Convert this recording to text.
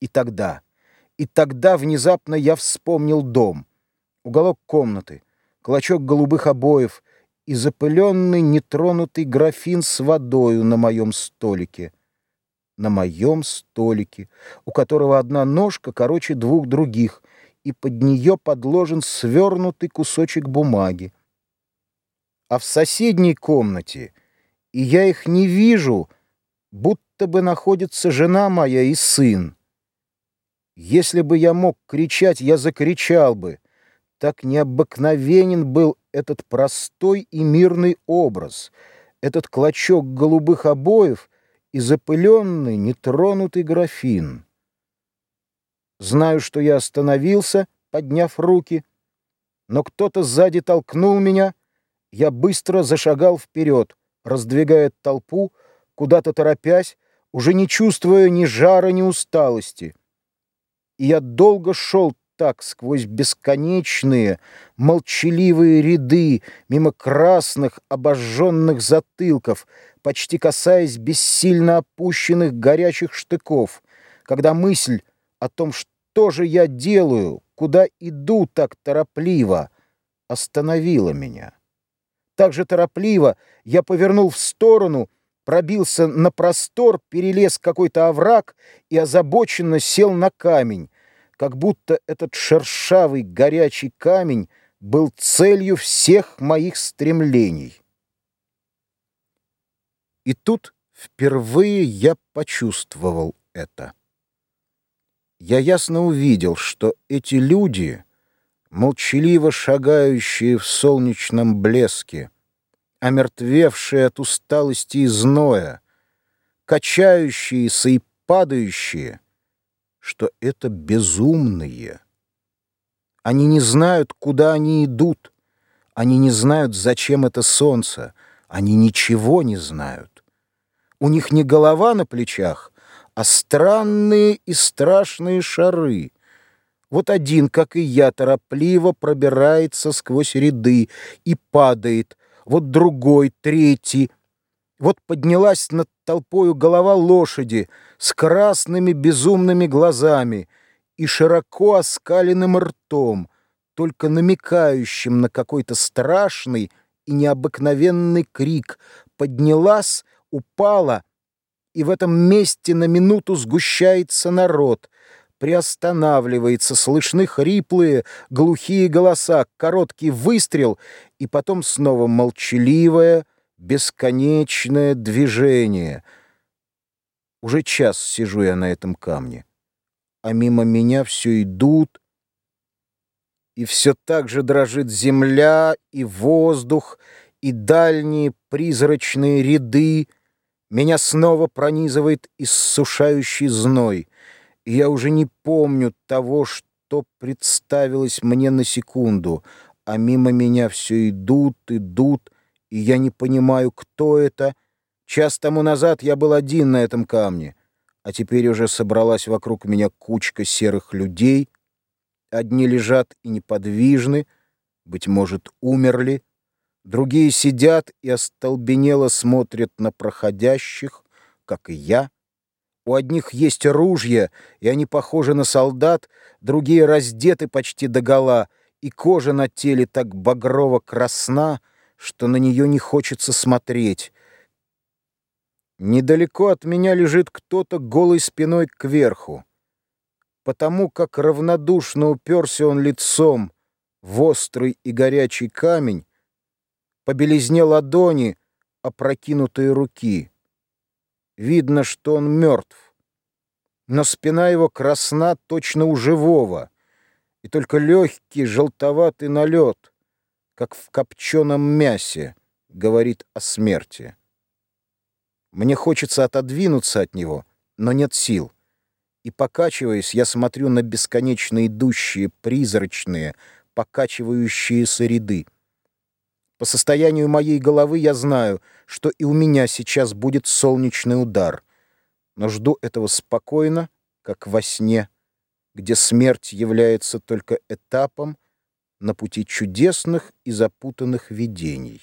И тогда, и тогда внезапно я вспомнил дом, уголок комнаты, клочок голубых обоев и запыленный нетронутый графин с водою на моем столике. На моем столике, у которого одна ножка короче двух других, и под нее подложен свернутый кусочек бумаги. А в соседней комнате, и я их не вижу, будто бы находится жена моя и сын. Если бы я мог кричать, я закричал бы. Так необыкновенен был этот простой и мирный образ, этот клочок голубых обоев и запыленный, нетронутый графин. Знаю, что я остановился, подняв руки, но кто-то сзади толкнул меня, я быстро зашагал вперед, раздвигая толпу, куда-то торопясь, уже не чувствуя ни жара, ни усталости. И я долго шел так сквозь бесконечные, молчаливые ряды, мимо красных, обожженных затылков, почти касаясь бессильно опущенных горячих штыков, когда мысль о том, что же я делаю, куда иду так торопливо, остановила меня. Так же торопливо я повернул в сторону, пробился на простор, перелез какой-то овраг и озабоченно сел на камень, как будто этот шершавый горячий камень был целью всех моих стремлений. И тут впервые я почувствовал это. Я ясно увидел, что эти люди, молчаливо шагающие в солнечном блеске, омертвевшие от усталости и зноя, качающиеся и падающие, что это безумные. Они не знают, куда они идут, они не знают, зачем это солнце, они ничего не знают. У них не голова на плечах, а странные и страшные шары. Вот один, как и я, торопливо пробирается сквозь ряды и падает, вот другой, третий. Вот поднялась над толпою голова лошади с красными безумными глазами и широко оскаленным ртом, только намекающим на какой-то страшный и необыкновенный крик, поднялась, упала, и в этом месте на минуту сгущается народ, приостанавливается, слышны хриплые, глухие голоса, короткий выстрел, и потом снова молчаливое, бесконечное движение. Уже час сижу я на этом камне, а мимо меня все идут, и все так же дрожит земля и воздух, и дальние призрачные ряды. Меня снова пронизывает иссушающий зной — и я уже не помню того, что представилось мне на секунду, а мимо меня все идут, идут, и я не понимаю, кто это. Час тому назад я был один на этом камне, а теперь уже собралась вокруг меня кучка серых людей. Одни лежат и неподвижны, быть может, умерли, другие сидят и остолбенело смотрят на проходящих, как и я. У одних есть ружья, и они похожи на солдат, другие раздеты почти догола, и кожа на теле так багрово-красна, что на нее не хочется смотреть. Недалеко от меня лежит кто-то голой спиной кверху. Потому как равнодушно уперся он лицом в острый и горячий камень, по белизне ладони опрокинутые руки — Видно, что он мертв. Но спина его красна точно у живого, и только легкий желтоватый налет, как в копченом мясе, говорит о смерти. Мне хочется отодвинуться от него, но нет сил. И, покачиваясь, я смотрю на бесконечно идущие, призрачные, покачивающиеся ряды. По состоянию моей головы я знаю, что и у меня сейчас будет солнечный удар, но жду этого спокойно, как во сне, где смерть является только этапом на пути чудесных и запутанных видений.